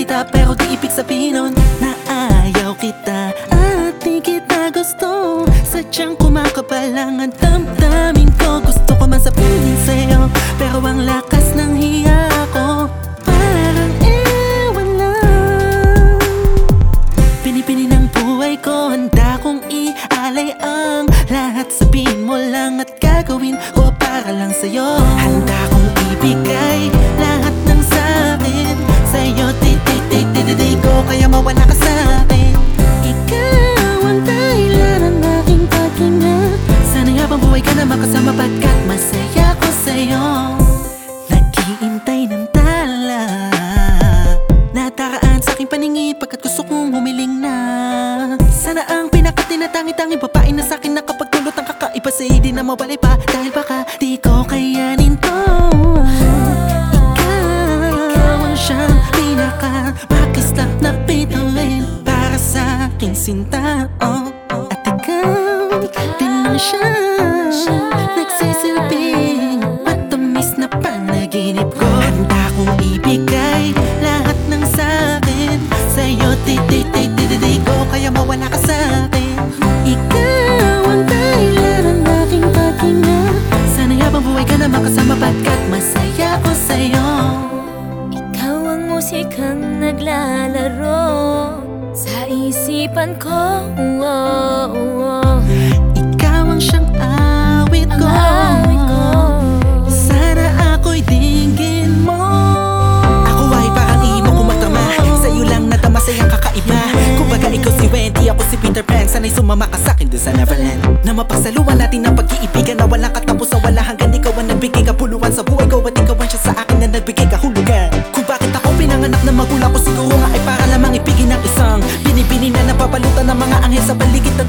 makapagsalita Pero di ibig sabihin nun na ayaw kita. At di kita gusto. Sadyang kumakabal lang ang damdamin ko. Gusto ko man sabihin sa'yo Pero ang lakas ng hiya ko. Parang ewan lang. Pinipini ng buhay ko Handa kong ialay ang lahat. Sabihin mo lang at gagawin ko para lang sa'yo paningin Pagkat gusto kong humiling na. Sana ang pinakatinatangitanging babae na sa akin Nakapagdulot ng kakaiba sa di na mawalay pa Dahil baka di ko kayanin to. Ikaw ang siyang pinaka Makislap na bituin Para sa aking sinta. Oh. At ikaw din ang siyang Nagsisilbing Matamis na panaginip ko. Handa kong ibigay titi-titi-titi ko Kaya mawala ka sa'kin Ikaw ang dahilan ng aking paghinga. Buhay na makasama Pagkat masaya ko sa'yo? Ikaw ang musikang naglalaro. Sa isipan ko oh, oh, oh. Si Peter Pan Sana'y sumama ka sa'kin dun sa Neverland. Na mapagsaluhan natin ang pag-iibigan Na walang katapusan, wala hanggan Ikaw ang nagbigay kapuluhan sa buhay ko At ikaw ang siya sa akin na nagbigay kahulugan. Kung bakit ako pinanganak na magulang ko Siguro nga ay para lamang ipigin ang isang Binibini na napapalutan ng mga anghel sa paligid na